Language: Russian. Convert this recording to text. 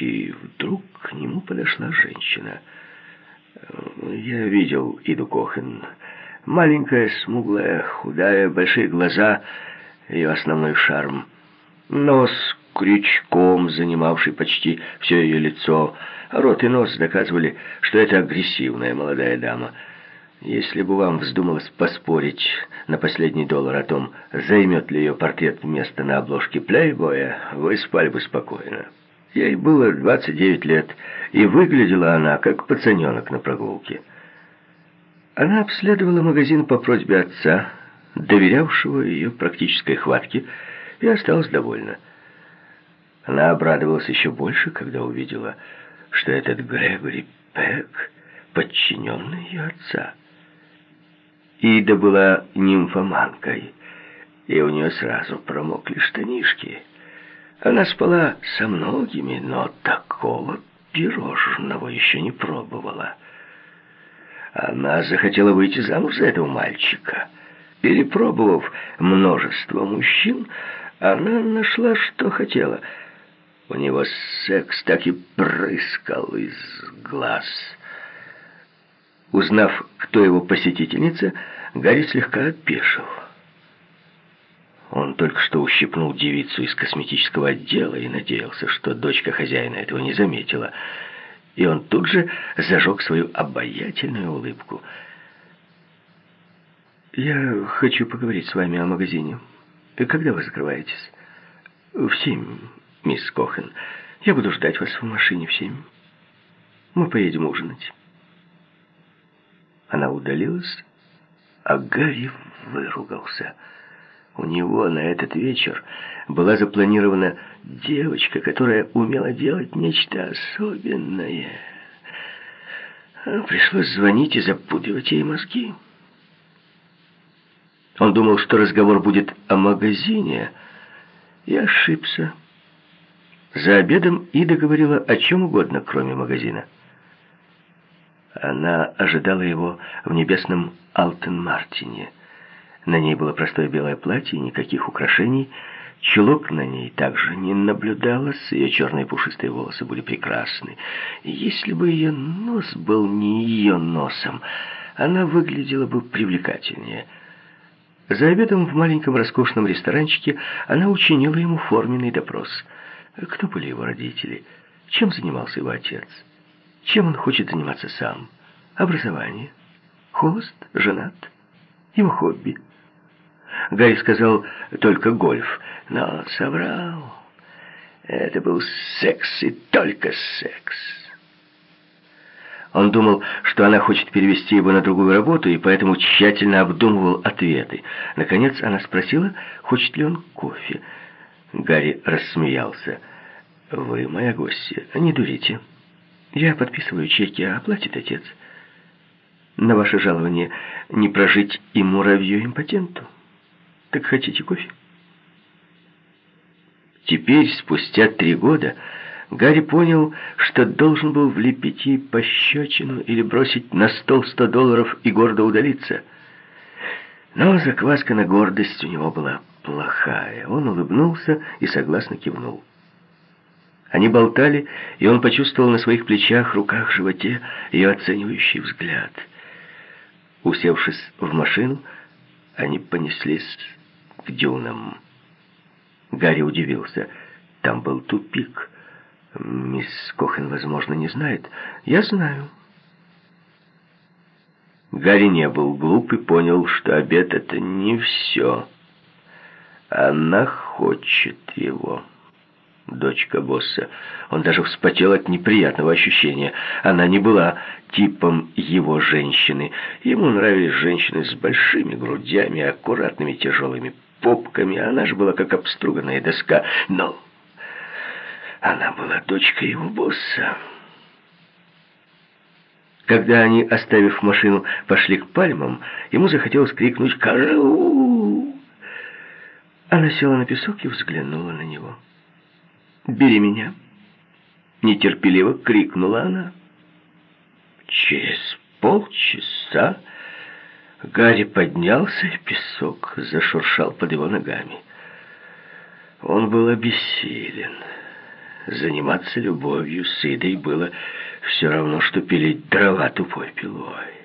и вдруг к нему подошла женщина. Я видел Иду Кохен. Маленькая, смуглая, худая, большие глаза, ее основной шарм. Нос крючком, занимавший почти все ее лицо. Рот и нос доказывали, что это агрессивная молодая дама. Если бы вам вздумалось поспорить на последний доллар о том, займет ли ее портрет место на обложке плейбоя, вы спали бы спокойно. Ей было 29 лет, и выглядела она как пацаненок на прогулке. Она обследовала магазин по просьбе отца, доверявшего ее практической хватке, и осталась довольна. Она обрадовалась еще больше, когда увидела, что этот Грегори Пек подчиненный ее отца. Ида была нимфоманкой, и у нее сразу промокли штанишки. Она спала со многими, но такого пирожного еще не пробовала. Она захотела выйти замуж за этого мальчика. Перепробовав множество мужчин, она нашла, что хотела. У него секс так и прыскал из глаз. Узнав, кто его посетительница, Гарри слегка опешил. Он только что ущипнул девицу из косметического отдела и надеялся, что дочка хозяина этого не заметила. И он тут же зажег свою обаятельную улыбку. «Я хочу поговорить с вами о магазине. Когда вы закрываетесь?» «В семь, мисс Кохен. Я буду ждать вас в машине в семь. Мы поедем ужинать». Она удалилась, а Гарри выругался – у него на этот вечер была запланирована девочка, которая умела делать нечто особенное. Пришлось звонить и запудривать ей мозги. Он думал, что разговор будет о магазине, и ошибся. За обедом Ида говорила о чем угодно, кроме магазина. Она ожидала его в небесном Алтен-Мартине – на ней было простое белое платье, никаких украшений. Чулок на ней также не наблюдалось, ее черные пушистые волосы были прекрасны. Если бы ее нос был не ее носом, она выглядела бы привлекательнее. За обедом в маленьком роскошном ресторанчике она учинила ему форменный допрос. Кто были его родители? Чем занимался его отец? Чем он хочет заниматься сам? Образование? Холост? Женат? Его хобби? Гарри сказал только гольф, но соврал. Это был секс и только секс. Он думал, что она хочет перевести его на другую работу, и поэтому тщательно обдумывал ответы. Наконец она спросила, хочет ли он кофе. Гарри рассмеялся. «Вы моя гостья, не дурите. Я подписываю чеки, а платит отец. На ваше жалование не прожить и муравью-импотенту». Так хотите кофе? Теперь, спустя три года, Гарри понял, что должен был влепить ей пощечину или бросить на стол сто долларов и гордо удалиться. Но закваска на гордость у него была плохая. Он улыбнулся и согласно кивнул. Они болтали, и он почувствовал на своих плечах, руках, животе ее оценивающий взгляд. Усевшись в машину, они понеслись к дюнам. Гарри удивился. Там был тупик. Мисс Кохен, возможно, не знает. Я знаю. Гарри не был глуп и понял, что обед — это не все. Она хочет его. Дочка босса. Он даже вспотел от неприятного ощущения. Она не была типом его женщины. Ему нравились женщины с большими грудями, аккуратными тяжелыми попками. Она же была как обструганная доска. Но она была дочкой его босса. Когда они, оставив машину, пошли к пальмам, ему захотелось крикнуть «Караул!». Она села на песок и взглянула на него. «Бери меня!» Нетерпеливо крикнула она. Через полчаса Гарри поднялся, и песок зашуршал под его ногами. Он был обессилен. Заниматься любовью с Идой было все равно, что пилить дрова тупой пилой.